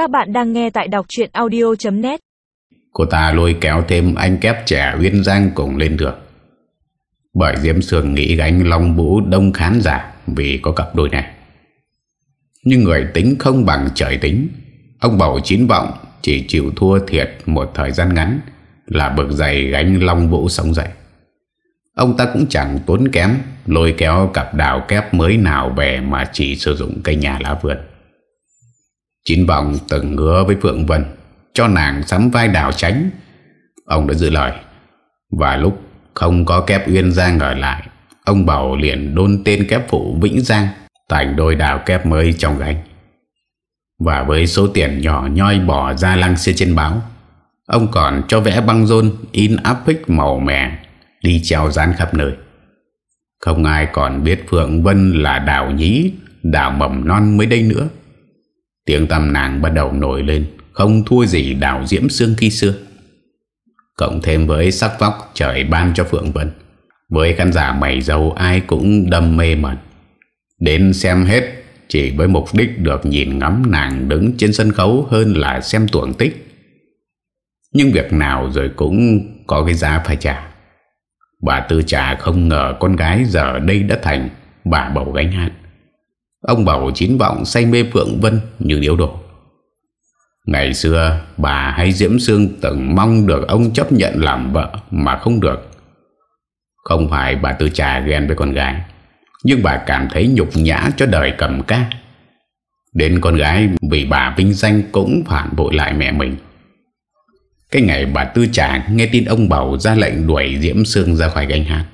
Các bạn đang nghe tại đọc chuyện audio.net Cô ta lôi kéo thêm anh kép trẻ Uyên Giang cùng lên được Bởi Diễm Sương nghĩ gánh Long Vũ đông khán giả Vì có cặp đôi này. Nhưng người tính không bằng trời tính. Ông bầu chín vọng, Chỉ chịu thua thiệt một thời gian ngắn Là bực dày gánh Long Vũ sống dậy. Ông ta cũng chẳng tốn kém Lôi kéo cặp đào kép mới nào về Mà chỉ sử dụng cây nhà lá vườn. Chín vòng từng ngứa với Phượng Vân, Cho nàng sắm vai đào tránh Ông đã giữ lời. Và lúc không có kép Uyên Giang ở lại, Ông bảo liền đôn tên kép phụ Vĩnh Giang, Thành đôi đào kép mới trong gánh. Và với số tiền nhỏ nhoi bỏ ra lăng xê trên báo, Ông còn cho vẽ băng rôn In áp phích màu mè Đi treo dán khắp nơi. Không ai còn biết Phượng Vân là đào nhí, Đào mầm non mới đây nữa. Tiếng tăm nàng bắt đầu nổi lên, Không thua gì đào diễm xương khi xưa. Cộng thêm với sắc vóc trời ban cho Phượng Vân, Với khán giả mày dâu ai cũng đâm mê mẩn. Đến xem hết, Chỉ với mục đích được nhìn ngắm nàng đứng trên sân khấu Hơn là xem tuồng tích. Nhưng việc nào rồi cũng có cái giá phải trả. Bà Tư Trà không ngờ con gái giờ đây đã thành bà bầu gánh hát. Ông bầu chín vọng say mê Phượng Vân như điếu đổ. Ngày xưa, bà hay Diễm Sương từng mong được ông chấp nhận làm vợ mà không được. Không phải bà Tư Trà ghen với con gái, Nhưng bà cảm thấy nhục nhã cho đời cầm ca. Đến con gái vì bà vinh danh cũng phản bội lại mẹ mình. Cái ngày bà Tư Trà nghe tin ông bầu ra lệnh đuổi Diễm Sương ra khỏi gánh hát,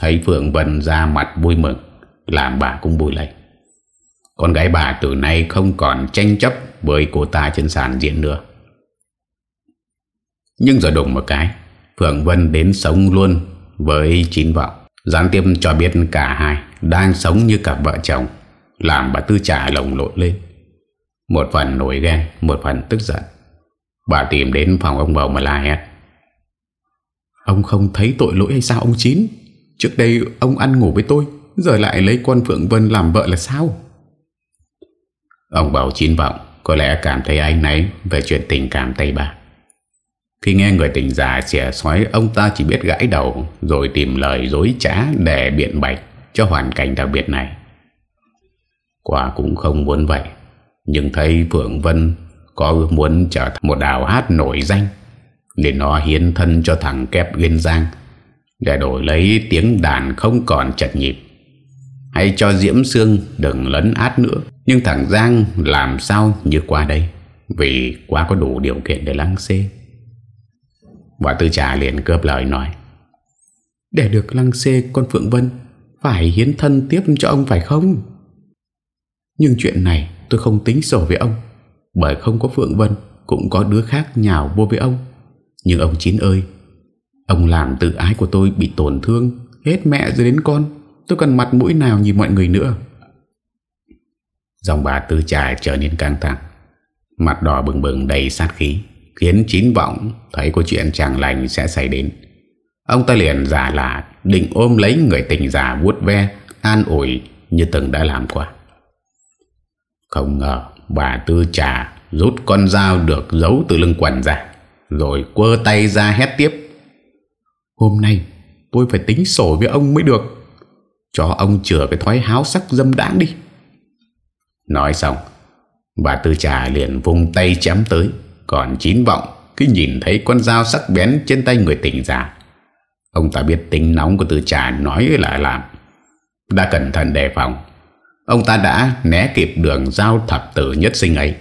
Thấy Phượng Vân ra mặt vui mừng, Làm bà cũng vui lệnh con gái bà từ nay không còn tranh chấp với cô ta trên sàn diễn nữa. Nhưng giờ đụng một cái, Phượng Vân đến sống luôn với chín vọng. Gián tiếp cho biết cả hai đang sống như cặp vợ chồng, làm bà Tư trả lồng lộn lên. Một phần nổi ghen, một phần tức giận. Bà tìm đến phòng ông bầu mà la hét. Ông không thấy tội lỗi hay sao ông Chín? Trước đây ông ăn ngủ với tôi, giờ lại lấy con Phượng Vân làm vợ là sao? Ông Bảo chín vọng, Có lẽ cảm thấy anh nấy Về chuyện tình cảm Tây Ba Khi nghe người tình già xẻ xoáy Ông ta chỉ biết gãi đầu, Rồi tìm lời dối trá để biện bạch Cho hoàn cảnh đặc biệt này. Quả cũng không muốn vậy, Nhưng thấy Phượng Vân Có muốn trở thành một đào hát nổi danh, Nên nó hiến thân cho thằng kép Liên Giang, Để đổi lấy tiếng đàn không còn chật nhịp. Hay cho Diễm Sương đừng lấn át nữa. Nhưng thằng Giang làm sao như qua đây? Vì quá có đủ điều kiện để lăng xê. Và tư trà liền cướp lời nói. Để được lăng xê, con Phượng Vân Phải hiến thân tiếp cho ông phải không? Nhưng chuyện này tôi không tính sổ với ông, Bởi không có Phượng Vân, Cũng có đứa khác nhào vô với ông. Nhưng ông Chín ơi, Ông làm tự ái của tôi bị tổn thương, Hết mẹ rồi đến con. Tôi cần mặt mũi nào như mọi người nữa? Dòng bà tư trải trở nên căng thẳng. Mặt đỏ bừng bừng đầy sát khí, Khiến chín vọng Thấy có chuyện chẳng lành sẽ xảy đến. Ông ta liền giả là Định ôm lấy người tình già vuốt ve, An ủi như từng đã làm qua. Không ngờ Bà tư trà rút con dao được giấu từ lưng quần ra, Rồi quơ tay ra hét tiếp. Hôm nay tôi phải tính sổ với ông mới được. Cho ông chừa cái thói háo sắc dâm đáng đi. Nói xong, Bà Tư Trà liền vung tay chém tới, Còn chín vọng Khi nhìn thấy con dao sắc bén trên tay người tỉnh già. Ông ta biết tính nóng của Tư Trà nói là làm Đã cẩn thận đề phòng, Ông ta đã né kịp đường dao thập tử nhất sinh ấy.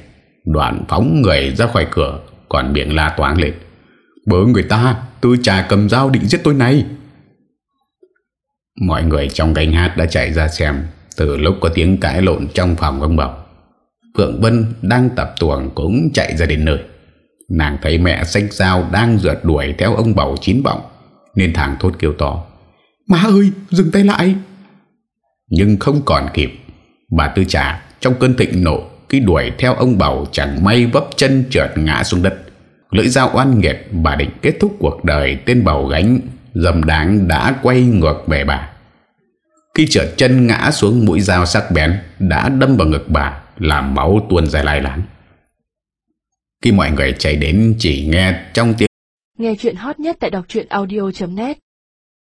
Đoạn phóng người ra khỏi cửa, Còn miệng la toán lên. Bớ người ta, Tư Trà cầm dao định giết tôi này. Mọi người trong gánh hát đã chạy ra xem. Từ lúc có tiếng cãi lộn trong phòng ông bảo, Phượng Vân đang tập tuồng cũng chạy ra đến nơi. Nàng thấy mẹ sách dao đang rượt đuổi theo ông Bầu chín bọng, Nên thằng thốt kêu to Má ơi dừng tay lại! Nhưng không còn kịp Bà Tư Trà trong cơn thịnh nộ Khi đuổi theo ông Bầu chẳng may vấp chân trượt ngã xuống đất. Lưỡi dao oan nghiệt bà định kết thúc cuộc đời tên Bầu gánh Dầm đáng đã quay ngược về bà. Khi trở chân ngã xuống mũi dao sắc bén, Đã đâm vào ngực bà, Làm máu tuôn ra lai láng Khi mọi người chạy đến chỉ nghe trong tiếng Nghe chuyện hot nhất tại đọc audio.net